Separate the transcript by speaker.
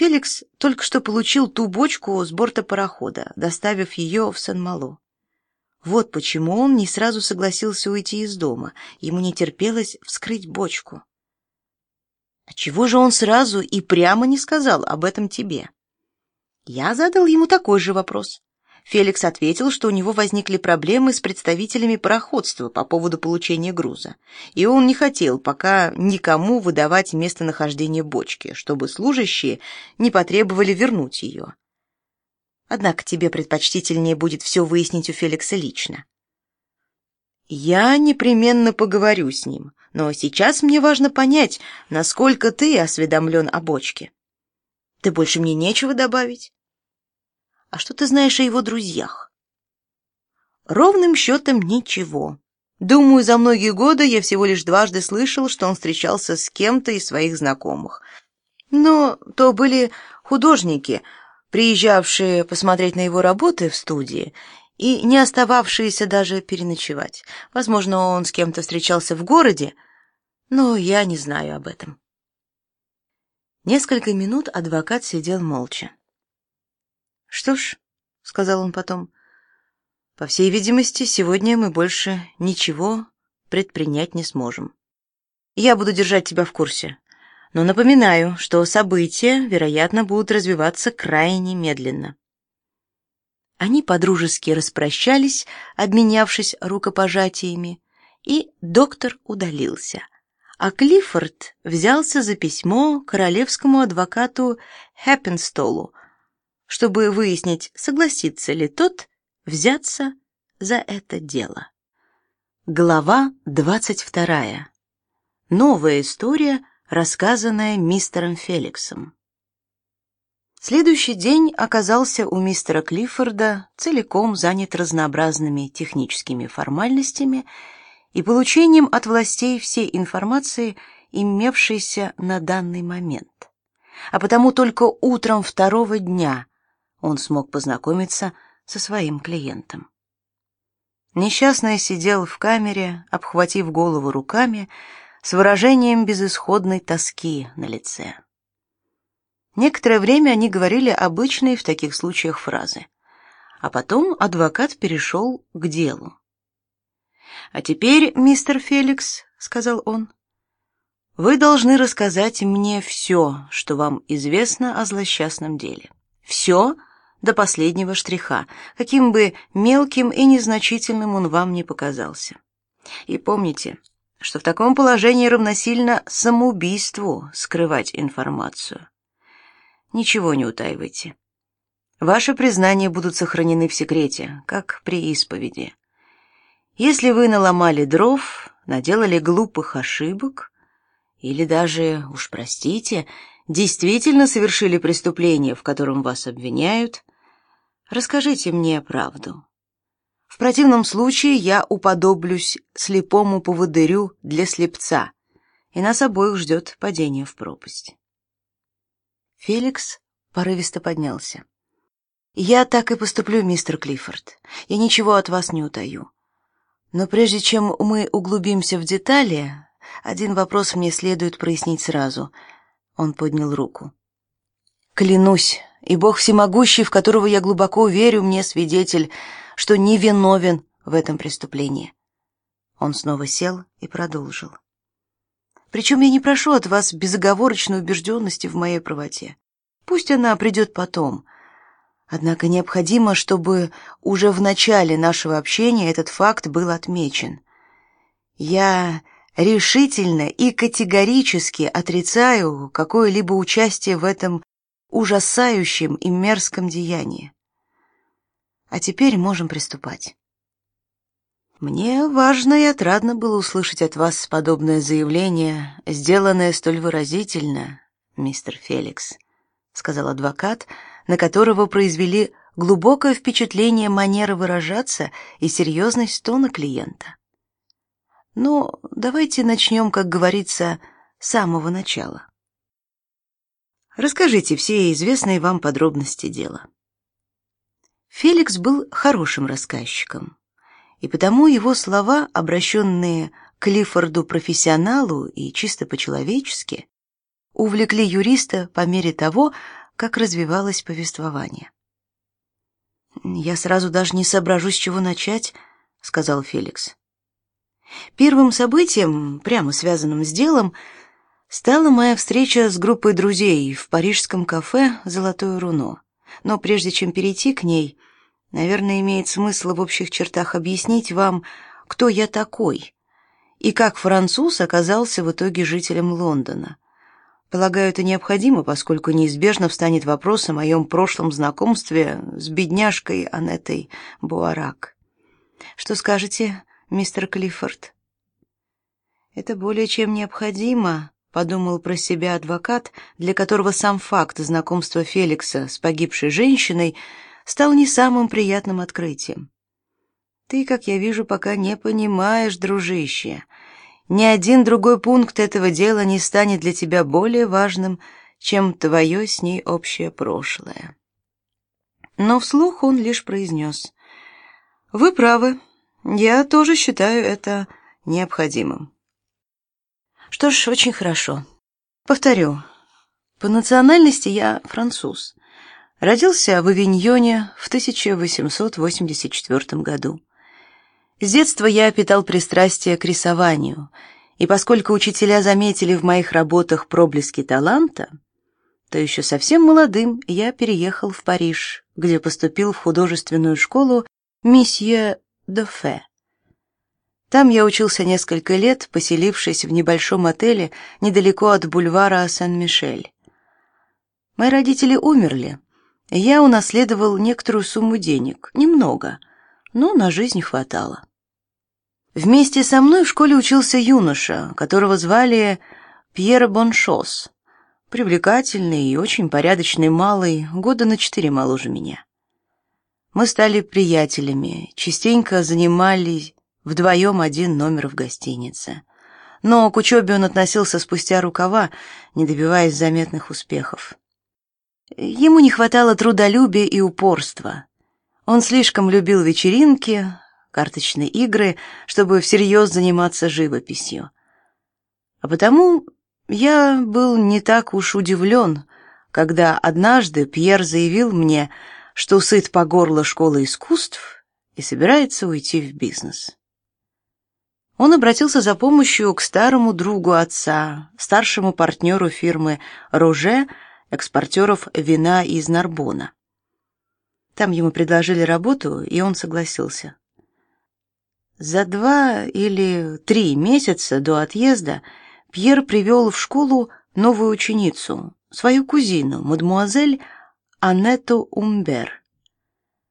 Speaker 1: Феликс только что получил ту бочку с борта парохода, доставив ее в Сан-Мало. Вот почему он не сразу согласился уйти из дома. Ему не терпелось вскрыть бочку. А чего же он сразу и прямо не сказал об этом тебе? Я задал ему такой же вопрос. Феликс ответил, что у него возникли проблемы с представителями пароходства по поводу получения груза, и он не хотел пока никому выдавать местонахождение бочки, чтобы служащие не потребовали вернуть ее. Однако тебе предпочтительнее будет все выяснить у Феликса лично. Я непременно поговорю с ним, но сейчас мне важно понять, насколько ты осведомлен о бочке. Ты больше мне нечего добавить? А что ты знаешь о его друзьях? Ровным счетом ничего. Думаю, за многие годы я всего лишь дважды слышал, что он встречался с кем-то из своих знакомых. Но то были художники, приезжавшие посмотреть на его работы в студии и не остававшиеся даже переночевать. Возможно, он с кем-то встречался в городе, но я не знаю об этом. Несколько минут адвокат сидел молча. «Что ж», — сказал он потом, — «по всей видимости, сегодня мы больше ничего предпринять не сможем. Я буду держать тебя в курсе, но напоминаю, что события, вероятно, будут развиваться крайне медленно. Они подружески распрощались, обменявшись рукопожатиями, и доктор удалился. А Клиффорд взялся за письмо королевскому адвокату Хэппенстолу, чтобы выяснить, согласится ли тот взяться за это дело. Глава двадцать вторая. Новая история рассказанное мистером Феликсом. Следующий день оказался у мистера Клиффорда целиком занят разнообразными техническими формальностями и получением от властей всей информации, имевшейся на данный момент. А потому только утром второго дня он смог познакомиться со своим клиентом. Несчастный сидел в камере, обхватив голову руками, с выражением безысходной тоски на лице. Некоторое время они говорили обычные в таких случаях фразы. А потом адвокат перешел к делу. «А теперь, мистер Феликс», — сказал он, — «вы должны рассказать мне все, что вам известно о злосчастном деле. Все до последнего штриха, каким бы мелким и незначительным он вам не показался. И помните, что в таком положении равносильно самоубийству скрывать информацию. Ничего не утаивайте. Ваши признания будут сохранены в секрете, как при исповеди. Если вы наломали дров, наделали глупых ошибок или даже, уж простите, действительно совершили преступление, в котором вас обвиняют, расскажите мне правду. В противном случае я уподоблюсь слепому поводырю для слепца, и нас обоих ждет падение в пропасть. Феликс порывисто поднялся. Я так и поступлю, мистер Клиффорд. Я ничего от вас не утаю. Но прежде чем мы углубимся в детали, один вопрос мне следует прояснить сразу. Он поднял руку. Клянусь, и Бог всемогущий, в которого я глубоко верю, мне свидетель, что не виновен в этом преступлении. Он снова сел и продолжил. Причем я не прошу от вас безоговорочной убежденности в моей правоте. Пусть она придет потом. Однако необходимо, чтобы уже в начале нашего общения этот факт был отмечен. Я решительно и категорически отрицаю какое-либо участие в этом ужасающем и мерзком деянии. А теперь можем приступать. Мне важно и отрадно было услышать от вас подобное заявление, сделанное столь выразительно, мистер Феликс, сказал адвокат, на которого произвели глубокое впечатление манера выражаться и серьезность тона клиента. Ну, давайте начнем, как говорится, с самого начала. Расскажите все известные вам подробности дела. Феликс был хорошим рассказчиком, и потому его слова, обращенные к Клиффорду профессионалу и чисто по-человечески, увлекли юриста по мере того, как развивалось повествование. «Я сразу даже не соображу, с чего начать», — сказал Феликс. Первым событием, прямо связанным с делом, стала моя встреча с группой друзей в парижском кафе «Золотое руно». Но прежде чем перейти к ней, наверное, имеет смысл в общих чертах объяснить вам, кто я такой и как француз оказался в итоге жителем Лондона. Полагаю, это необходимо, поскольку неизбежно встанет вопрос о моем прошлом знакомстве с бедняжкой Анетой Буарак. Что скажете, мистер Клиффорд? Это более чем необходимо, подумал про себя адвокат, для которого сам факт знакомства Феликса с погибшей женщиной стал не самым приятным открытием. Ты, как я вижу, пока не понимаешь, дружище, ни один другой пункт этого дела не станет для тебя более важным, чем твое с ней общее прошлое. Но вслух он лишь произнес. «Вы правы. Я тоже считаю это необходимым». Что ж, очень хорошо. Повторю. По национальности я француз. Родился в Авиньоне в 1884 году. С детства я питал пристрастие к рисованию, и поскольку учителя заметили в моих работах проблески таланта, то еще совсем молодым я переехал в Париж, где поступил в художественную школу месье Дофе. Там я учился несколько лет, поселившись в небольшом отеле недалеко от бульвара Сен-Мишель. Мои родители умерли, и я унаследовал некоторую сумму денег, немного, но на жизнь хватало. Вместе со мной в школе учился юноша, которого звали Пьер Боншос. Привлекательный и очень порядочный малый, года на четыре моложе меня. Мы стали приятелями, частенько занимали вдвоем один номер в гостинице. Но к учебе он относился спустя рукава, не добиваясь заметных успехов. Ему не хватало трудолюбия и упорства. Он слишком любил вечеринки, карточные игры, чтобы всерьез заниматься живописью. А потому я был не так уж удивлен, когда однажды Пьер заявил мне, что сыт по горло школы искусств и собирается уйти в бизнес. Он обратился за помощью к старому другу отца, старшему партнеру фирмы «Роже», экспортеров вина из Нарбона. Там ему предложили работу, и он согласился. За два или три месяца до отъезда Пьер привел в школу новую ученицу, свою кузину, мадмуазель Аннету Умбер.